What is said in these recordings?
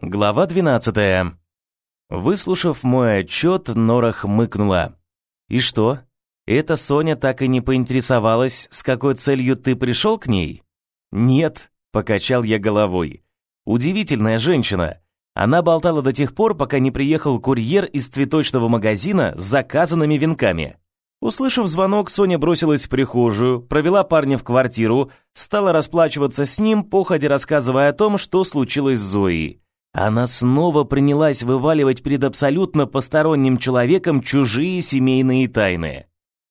Глава 12. Выслушав мой отчет, Нора хмыкнула. «И что? Эта Соня так и не поинтересовалась, с какой целью ты пришел к ней?» «Нет», — покачал я головой. «Удивительная женщина. Она болтала до тех пор, пока не приехал курьер из цветочного магазина с заказанными венками. Услышав звонок, Соня бросилась в прихожую, провела парня в квартиру, стала расплачиваться с ним, походя рассказывая о том, что случилось с Зоей. Она снова принялась вываливать перед абсолютно посторонним человеком чужие семейные тайны.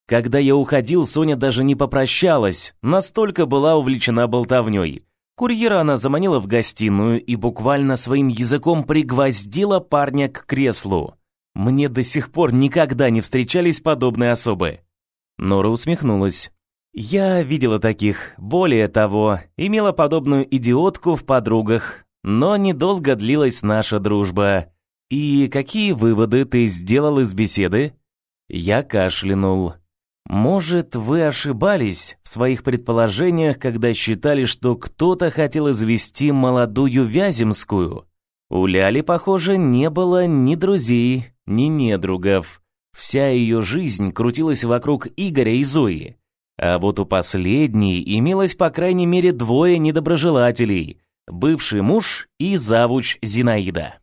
Когда я уходил, Соня даже не попрощалась, настолько была увлечена болтовней. Курьера она заманила в гостиную и буквально своим языком пригвоздила парня к креслу. Мне до сих пор никогда не встречались подобные особы. Нора усмехнулась. Я видела таких. Более того, имела подобную идиотку в подругах, но недолго длилась наша дружба. И какие выводы ты сделал из беседы? Я кашлянул. Может, вы ошибались в своих предположениях, когда считали, что кто-то хотел извести молодую Вяземскую? У Ляли, похоже, не было ни друзей, ни недругов. Вся ее жизнь крутилась вокруг Игоря и Зои. А вот у последней имелось по крайней мере двое недоброжелателей, бывший муж и завуч Зинаида.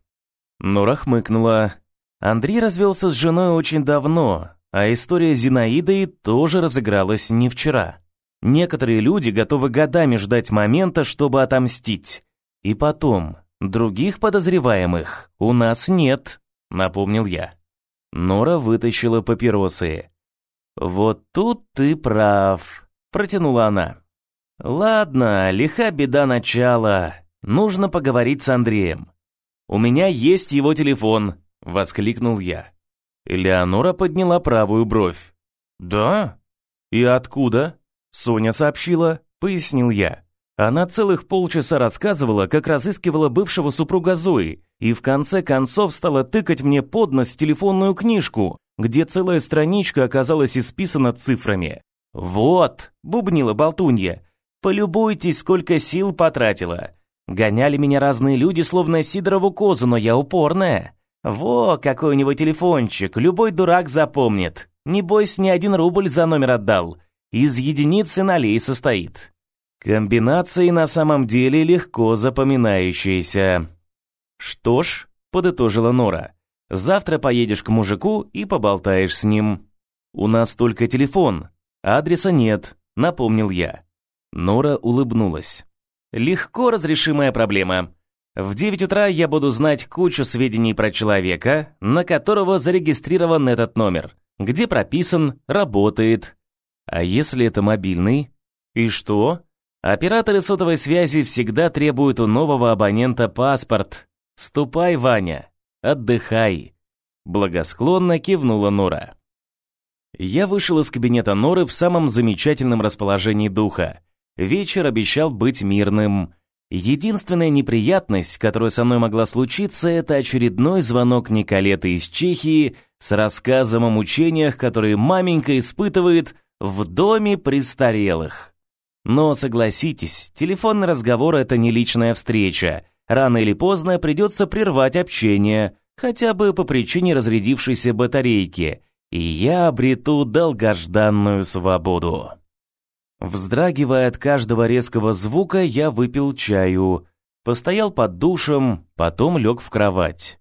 Нора хмыкнула. Андрей развелся с женой очень давно, а история Зинаиды тоже разыгралась не вчера. Некоторые люди готовы годами ждать момента, чтобы отомстить. И потом, других подозреваемых у нас нет, напомнил я. Нора вытащила папиросы. Вот тут ты прав, протянула она. Ладно, лиха беда начала. Нужно поговорить с Андреем. У меня есть его телефон, воскликнул я. Элеонора подняла правую бровь. Да? И откуда? Соня сообщила, пояснил я. Она целых полчаса рассказывала, как разыскивала бывшего супруга Зои, и в конце концов стала тыкать мне под нос телефонную книжку, где целая страничка оказалась исписана цифрами. «Вот», — бубнила болтунья, Полюбуйтесь, сколько сил потратила. Гоняли меня разные люди, словно Сидорову козу, но я упорная. Во, какой у него телефончик, любой дурак запомнит. Не бойся, ни один рубль за номер отдал. Из единиц и нулей состоит. Комбинации на самом деле легко запоминающиеся. Что ж, подытожила Нора. Завтра поедешь к мужику и поболтаешь с ним. У нас только телефон, адреса нет, напомнил я. Нора улыбнулась. Легко разрешимая проблема. В 9 утра я буду знать кучу сведений про человека, на которого зарегистрирован этот номер, где прописан, работает. А если это мобильный? И что? Операторы сотовой связи всегда требуют у нового абонента паспорт. Ступай, Ваня, отдыхай. Благосклонно кивнула Нора. Я вышел из кабинета Норы в самом замечательном расположении духа. Вечер обещал быть мирным. Единственная неприятность, которая со мной могла случиться, это очередной звонок Николеты из Чехии с рассказом о мучениях, которые маменька испытывает в доме престарелых. Но согласитесь, телефонный разговор это не личная встреча. Рано или поздно придется прервать общение, хотя бы по причине разрядившейся батарейки, и я обрету долгожданную свободу. Вздрагивая от каждого резкого звука, я выпил чаю, постоял под душем, потом лег в кровать.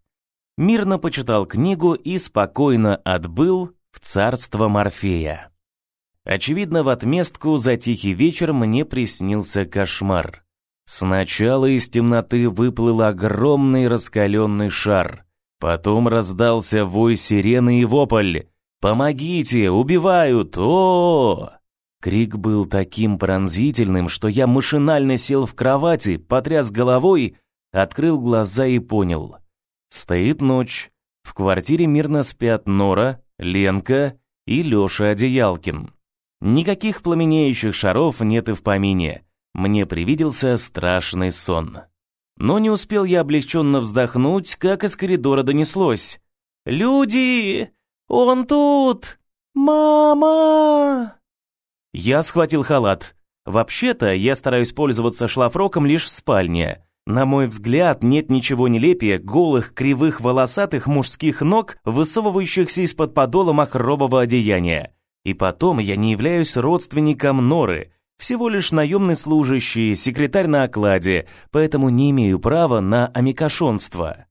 Мирно почитал книгу и спокойно отбыл в царство Морфея. Очевидно, в отместку за тихий вечер мне приснился кошмар. Сначала из темноты выплыл огромный раскаленный шар. Потом раздался вой сирены и вопль. «Помогите! Убивают! о, -о, -о Крик был таким пронзительным, что я машинально сел в кровати, потряс головой, открыл глаза и понял. Стоит ночь. В квартире мирно спят Нора, Ленка и Лёша Одеялкин. Никаких пламенеющих шаров нет и в помине. Мне привиделся страшный сон. Но не успел я облегченно вздохнуть, как из коридора донеслось. «Люди! Он тут! Мама!» Я схватил халат. Вообще-то, я стараюсь пользоваться шлафроком лишь в спальне. На мой взгляд, нет ничего нелепее голых, кривых, волосатых мужских ног, высовывающихся из-под подола махрового одеяния. И потом я не являюсь родственником Норы, всего лишь наемный служащий, секретарь на окладе, поэтому не имею права на амикошонство.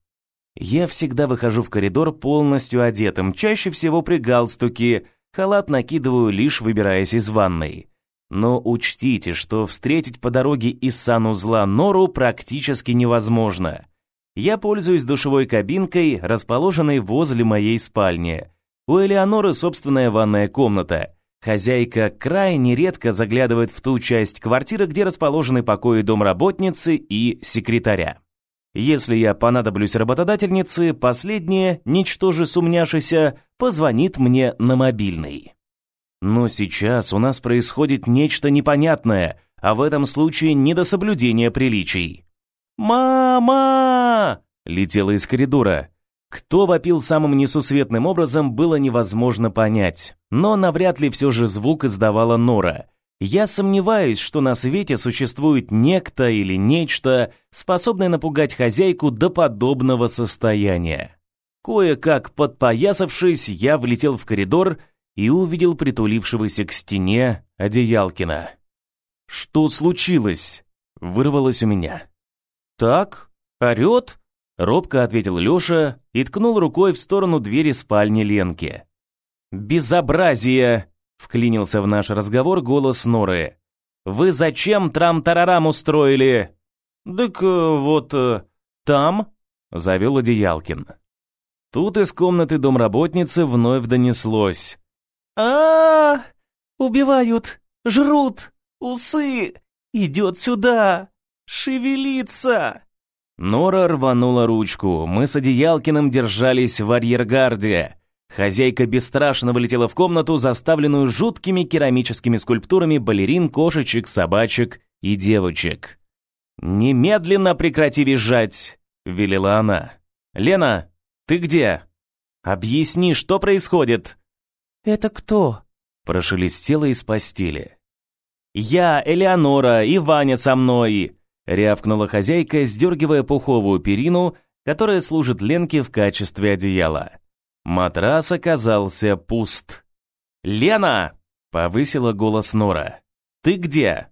Я всегда выхожу в коридор полностью одетым, чаще всего при галстуке, халат накидываю лишь выбираясь из ванной. Но учтите, что встретить по дороге из санузла Нору практически невозможно. Я пользуюсь душевой кабинкой, расположенной возле моей спальни. У Элеоноры собственная ванная комната. Хозяйка крайне редко заглядывает в ту часть квартиры, где расположены покои домработницы и секретаря. Если я понадоблюсь работодательнице, последняя, ничтоже сумняшися, позвонит мне на мобильный. Но сейчас у нас происходит нечто непонятное, а в этом случае не до соблюдения приличий. «Мама!» — летела из коридора. Кто вопил самым несусветным образом, было невозможно понять. Но навряд ли все же звук издавала Нора. Я сомневаюсь, что на свете существует некто или нечто, способное напугать хозяйку до подобного состояния. Кое-как подпоясавшись, я влетел в коридор и увидел притулившегося к стене Одеялкина. «Что случилось?» — вырвалось у меня. «Так, орёт?» — робко ответил Лёша и ткнул рукой в сторону двери спальни Ленки. «Безобразие!» — вклинился в наш разговор голос Норы. «Вы зачем трам-тарарам устроили?» «Так э, вот э, там», — завел Одеялкин. Тут из комнаты домработницы вновь донеслось а, Убивают! Жрут! Усы! Идет сюда! Шевелится!» Нора рванула ручку. Мы с Одеялкиным держались в арьергарде. Хозяйка бесстрашно вылетела в комнату, заставленную жуткими керамическими скульптурами балерин, кошечек, собачек и девочек. «Немедленно прекрати визжать!» — велела она. «Лена, ты где? Объясни, что происходит?» «Это кто?» – прошелестело из постели. «Я, Элеонора, и Ваня со мной!» – рявкнула хозяйка, сдергивая пуховую перину, которая служит Ленке в качестве одеяла. Матрас оказался пуст. «Лена!» – повысила голос Нора. «Ты где?»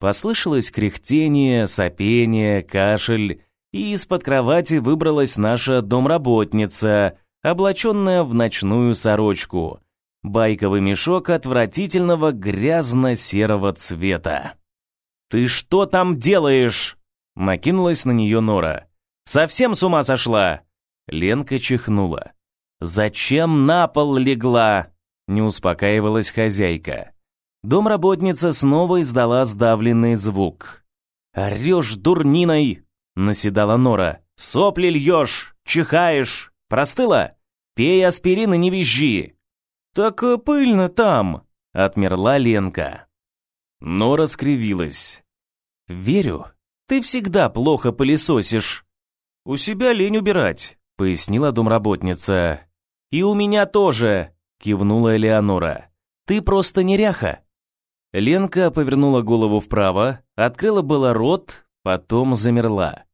Послышалось кряхтение, сопение, кашель, и из-под кровати выбралась наша домработница, облаченная в ночную сорочку – байковый мешок отвратительного грязно-серого цвета. «Ты что там делаешь?» — накинулась на нее Нора. «Совсем с ума сошла?» Ленка чихнула. «Зачем на пол легла?» — не успокаивалась хозяйка. Домработница снова издала сдавленный звук. «Орешь дурниной!» — наседала Нора. «Сопли льешь, чихаешь. Простыла? Пей аспирин и не визжи!» «Так э, пыльно там», — отмерла Ленка. Но раскривилась. «Верю, ты всегда плохо пылесосишь». «У себя лень убирать», — пояснила домработница. «И у меня тоже», — кивнула Элеонора. «Ты просто неряха». Ленка повернула голову вправо, открыла было рот, потом замерла.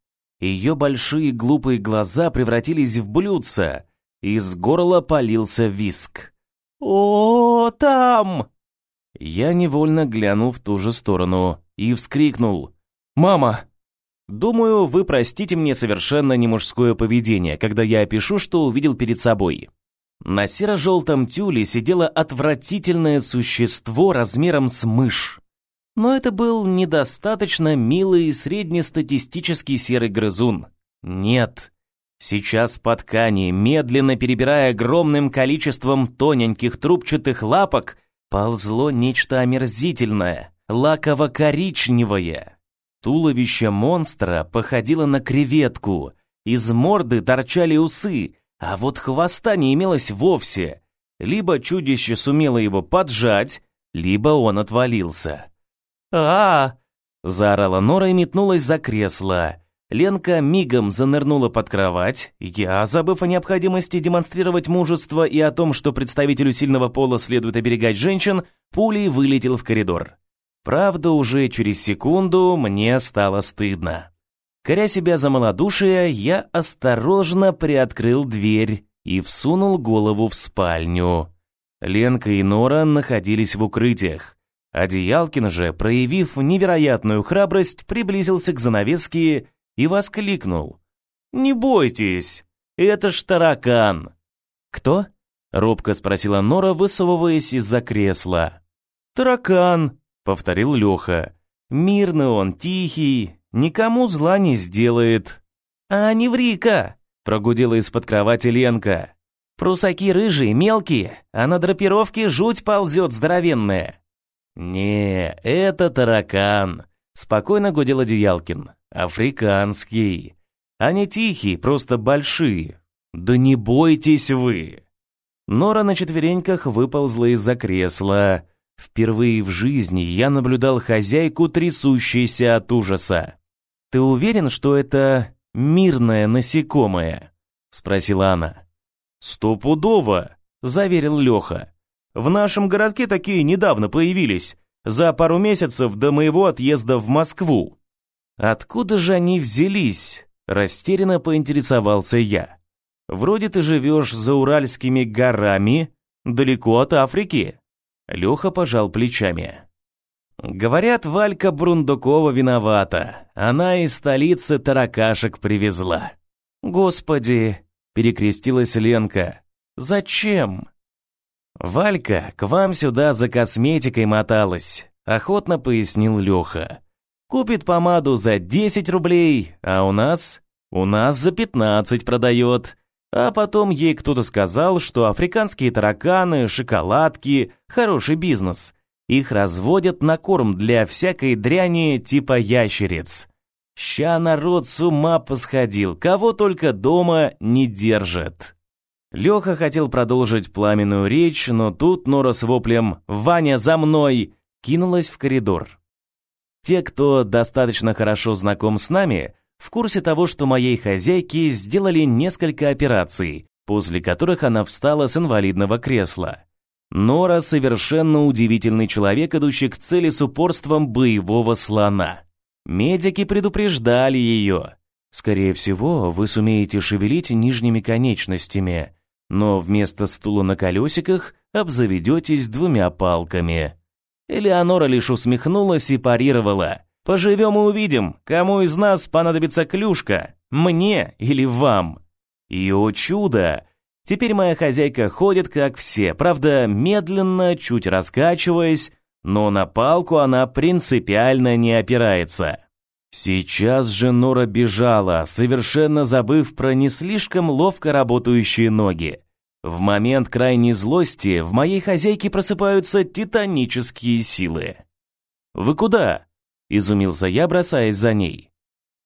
Ее большие глупые глаза превратились в блюдца, из горла полился виск. «О, там!» Я невольно глянул в ту же сторону и вскрикнул. «Мама!» Думаю, вы простите мне совершенно не мужское поведение, когда я опишу, что увидел перед собой. На серо-желтом тюле сидело отвратительное существо размером с мышь. Но это был недостаточно милый среднестатистический серый грызун. Нет, Сейчас по ткани, медленно перебирая огромным количеством тоненьких трубчатых лапок, ползло нечто омерзительное, лаково-коричневое. Туловище монстра походило на креветку, из морды торчали усы, а вот хвоста не имелось вовсе. Либо чудище сумело его поджать, либо он отвалился. а, -а, -а заорала Нора и метнулась за кресло. Ленка мигом занырнула под кровать. Я, забыв о необходимости демонстрировать мужество и о том, что представителю сильного пола следует оберегать женщин, пулей вылетел в коридор. Правда, уже через секунду мне стало стыдно. Коря себя за малодушие, я осторожно приоткрыл дверь и всунул голову в спальню. Ленка и Нора находились в укрытиях. Одеялкин же, проявив невероятную храбрость, приблизился к занавеске и воскликнул. «Не бойтесь, это ж таракан!» «Кто?» — робко спросила Нора, высовываясь из-за кресла. «Таракан», — повторил Леха. «Мирный он, тихий, никому зла не сделает». «А не ври-ка!» — прогудела из-под кровати Ленка. «Прусаки рыжие, мелкие, а на драпировке жуть ползет здоровенная». «Не, это таракан», — спокойно гудел Одеялкин. «Африканский. Они тихие, просто большие. Да не бойтесь вы!» Нора на четвереньках выползла из-за кресла. Впервые в жизни я наблюдал хозяйку, трясущейся от ужаса. «Ты уверен, что это мирное насекомое?» — спросила она. «Стопудово», — заверил Леха. В нашем городке такие недавно появились, за пару месяцев до моего отъезда в Москву. Откуда же они взялись? Растерянно поинтересовался я. Вроде ты живешь за Уральскими горами, далеко от Африки. Леха пожал плечами. Говорят, Валька Брундукова виновата. Она из столицы таракашек привезла. Господи, перекрестилась Ленка. Зачем? «Валька, к вам сюда за косметикой моталась», — охотно пояснил Леха. «Купит помаду за 10 рублей, а у нас... у нас за 15 продает. А потом ей кто-то сказал, что африканские тараканы, шоколадки — хороший бизнес. Их разводят на корм для всякой дряни типа ящериц. Ща народ с ума посходил, кого только дома не держат». Леха хотел продолжить пламенную речь, но тут Нора с воплем «Ваня, за мной!» кинулась в коридор. Те, кто достаточно хорошо знаком с нами, в курсе того, что моей хозяйке сделали несколько операций, после которых она встала с инвалидного кресла. Нора совершенно удивительный человек, идущий к цели с упорством боевого слона. Медики предупреждали ее. Скорее всего, вы сумеете шевелить нижними конечностями, но вместо стула на колесиках обзаведетесь двумя палками. Элеонора лишь усмехнулась и парировала. «Поживем и увидим, кому из нас понадобится клюшка, мне или вам». И, о чудо! Теперь моя хозяйка ходит, как все, правда, медленно, чуть раскачиваясь, но на палку она принципиально не опирается. Сейчас же Нора бежала, совершенно забыв про не слишком ловко работающие ноги. В момент крайней злости в моей хозяйке просыпаются титанические силы. «Вы куда?» – изумился я, бросаясь за ней.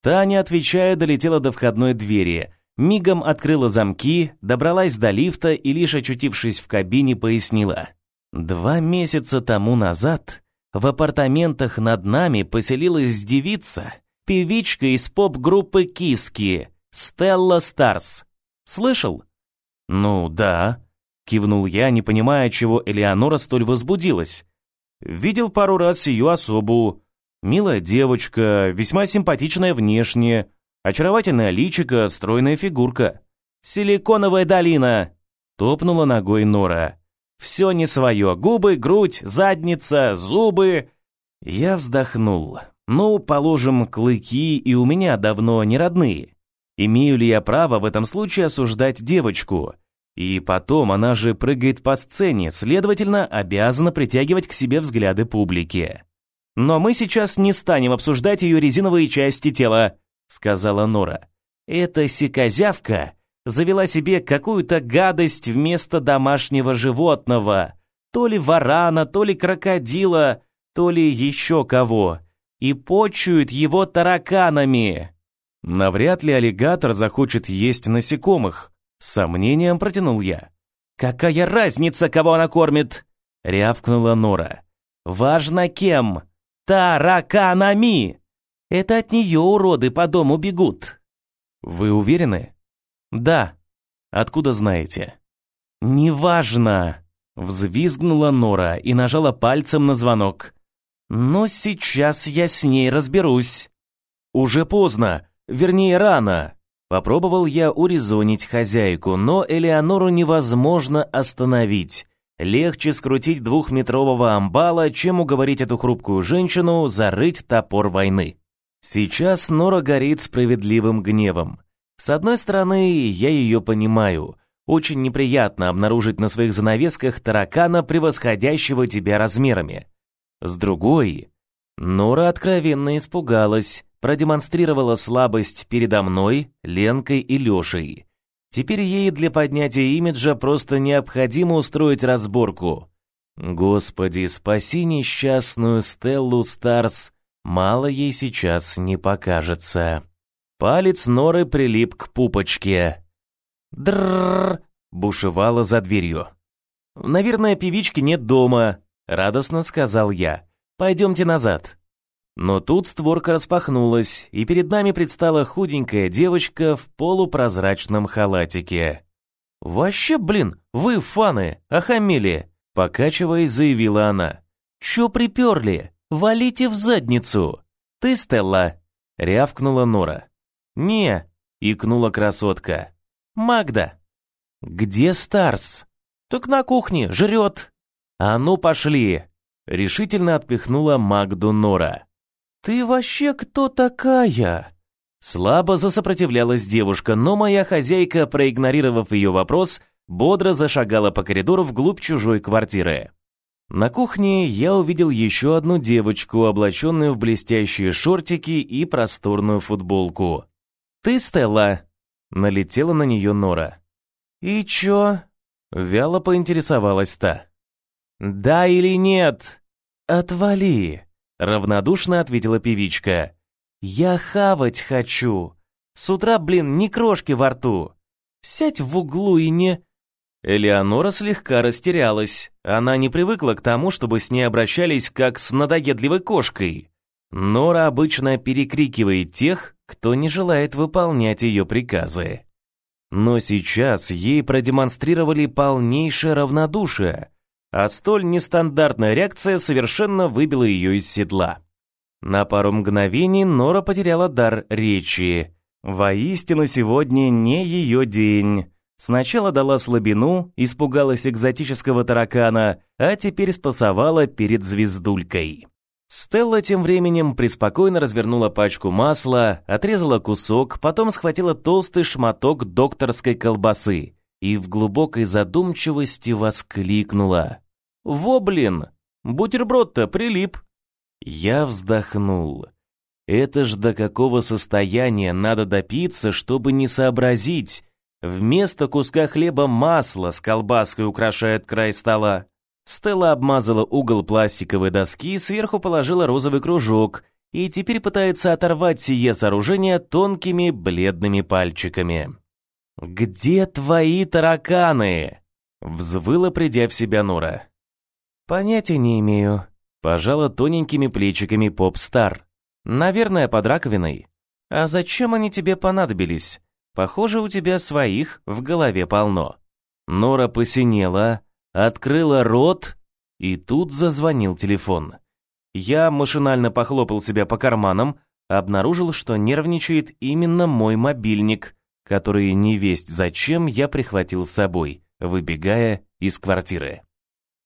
Таня, отвечая, долетела до входной двери, мигом открыла замки, добралась до лифта и, лишь очутившись в кабине, пояснила. «Два месяца тому назад в апартаментах над нами поселилась девица, певичка из поп-группы Киски, Стелла Старс. Слышал? Ну, да, кивнул я, не понимая, чего Элеонора столь возбудилась. Видел пару раз ее особу. Милая девочка, весьма симпатичная внешне, очаровательная личика, стройная фигурка. Силиконовая долина, топнула ногой Нора. Все не свое. Губы, грудь, задница, зубы. Я вздохнул. Ну, положим, клыки и у меня давно не родные. Имею ли я право в этом случае осуждать девочку? И потом, она же прыгает по сцене, следовательно, обязана притягивать к себе взгляды публики. Но мы сейчас не станем обсуждать ее резиновые части тела, сказала Нора. Эта сикозявка завела себе какую-то гадость вместо домашнего животного. То ли варана, то ли крокодила, то ли еще кого. И почует его тараканами. Навряд ли аллигатор захочет есть насекомых. С сомнением протянул я. «Какая разница, кого она кормит?» — рявкнула Нора. «Важно кем. Тараканами! Это от нее уроды по дому бегут». «Вы уверены?» «Да». «Откуда знаете?» «Неважно», — взвизгнула Нора и нажала пальцем на звонок. «Но сейчас я с ней разберусь». «Уже поздно», Вернее, рано. Попробовал я урезонить хозяйку, но Элеонору невозможно остановить. Легче скрутить двухметрового амбала, чем уговорить эту хрупкую женщину зарыть топор войны. Сейчас Нора горит справедливым гневом. С одной стороны, я ее понимаю. Очень неприятно обнаружить на своих занавесках таракана, превосходящего тебя размерами. С другой, Нора откровенно испугалась, продемонстрировала слабость передо мной, Ленкой и Лешей. Теперь ей для поднятия имиджа просто необходимо устроить разборку. Господи, спаси несчастную Стеллу Старс, мало ей сейчас не покажется. Палец Норы прилип к пупочке. Дрррр, бушевала за дверью. Наверное, певички нет дома, радостно сказал я. Пойдемте назад. Но тут створка распахнулась, и перед нами предстала худенькая девочка в полупрозрачном халатике. «Вообще, блин, вы, фаны, охамели!» Покачиваясь, заявила она. «Чё приперли? Валите в задницу!» «Ты, Стелла!» — рявкнула Нора. «Не!» — икнула красотка. «Магда!» «Где Старс?» «Так на кухне, жрет!» «А ну, пошли!» — решительно отпихнула Магду Нора. «Ты вообще кто такая?» Слабо засопротивлялась девушка, но моя хозяйка, проигнорировав ее вопрос, бодро зашагала по коридору вглубь чужой квартиры. На кухне я увидел еще одну девочку, облаченную в блестящие шортики и просторную футболку. «Ты, Стелла?» — налетела на нее Нора. «И чё?» — вяло поинтересовалась та. «Да или нет?» «Отвали!» Равнодушно ответила певичка. «Я хавать хочу. С утра, блин, ни крошки во рту. Сядь в углу и не...» Элеонора слегка растерялась. Она не привыкла к тому, чтобы с ней обращались как с надоедливой кошкой. Нора обычно перекрикивает тех, кто не желает выполнять ее приказы. Но сейчас ей продемонстрировали полнейшее равнодушие, а столь нестандартная реакция совершенно выбила ее из седла. На пару мгновений Нора потеряла дар речи. Воистину сегодня не ее день. Сначала дала слабину, испугалась экзотического таракана, а теперь спасовала перед звездулькой. Стелла тем временем преспокойно развернула пачку масла, отрезала кусок, потом схватила толстый шматок докторской колбасы и в глубокой задумчивости воскликнула. «Во, блин! Бутерброд-то прилип!» Я вздохнул. Это ж до какого состояния надо допиться, чтобы не сообразить. Вместо куска хлеба масло с колбаской украшает край стола. Стелла обмазала угол пластиковой доски, сверху положила розовый кружок и теперь пытается оторвать сие сооружение тонкими бледными пальчиками. «Где твои тараканы?» — взвыла, придя в себя Нора. «Понятия не имею», — пожала тоненькими плечиками поп-стар. «Наверное, под раковиной. А зачем они тебе понадобились? Похоже, у тебя своих в голове полно». Нора посинела, открыла рот, и тут зазвонил телефон. Я машинально похлопал себя по карманам, обнаружил, что нервничает именно мой мобильник, который не весть зачем я прихватил с собой, выбегая из квартиры.